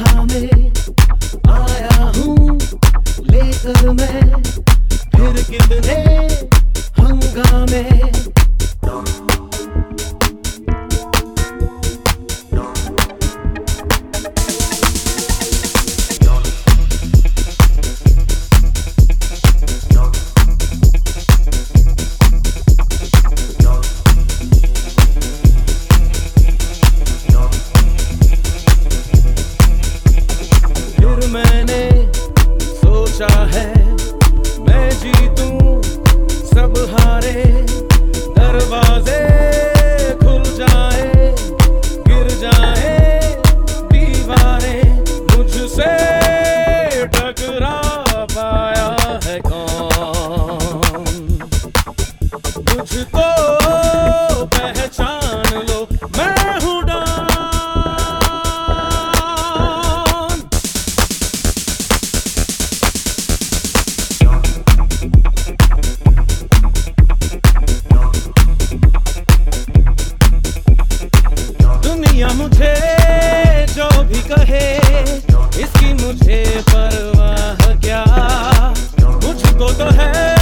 था आया हूँ लेकर मैं। फिर कितने हंगामे दरवाजे खुल जाए, गिर जाए, दीवारें मुझसे टकरा पाया है कौन? मुझको पहचान लो, मैं दुनिया मुझे जो भी कहे इसकी मुझे परवाह क्या? मुझको तो है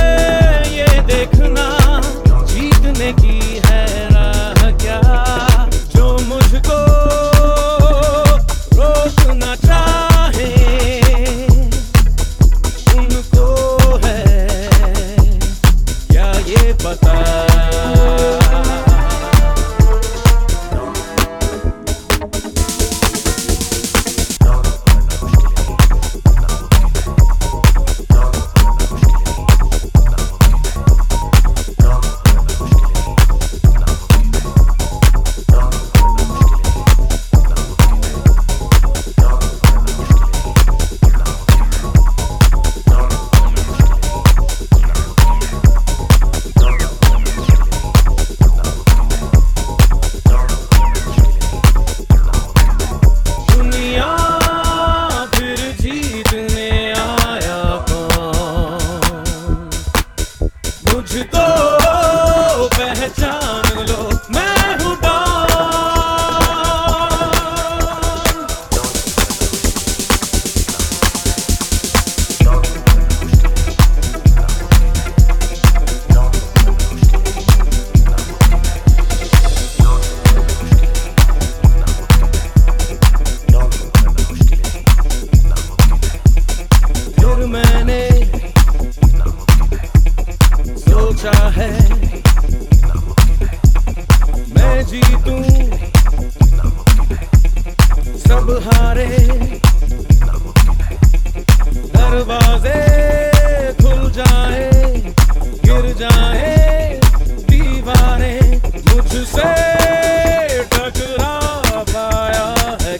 है। मैं जीतूं। सब हारे। दरवाजे खुल जाए गिर जाए दीवारें मुझसे पाया है